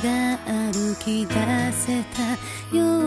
が歩き出せたよ